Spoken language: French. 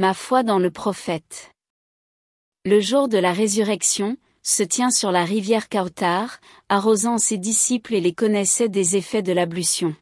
Ma foi dans le prophète. Le jour de la résurrection, se tient sur la rivière Kautar, arrosant ses disciples et les connaissait des effets de l'ablution.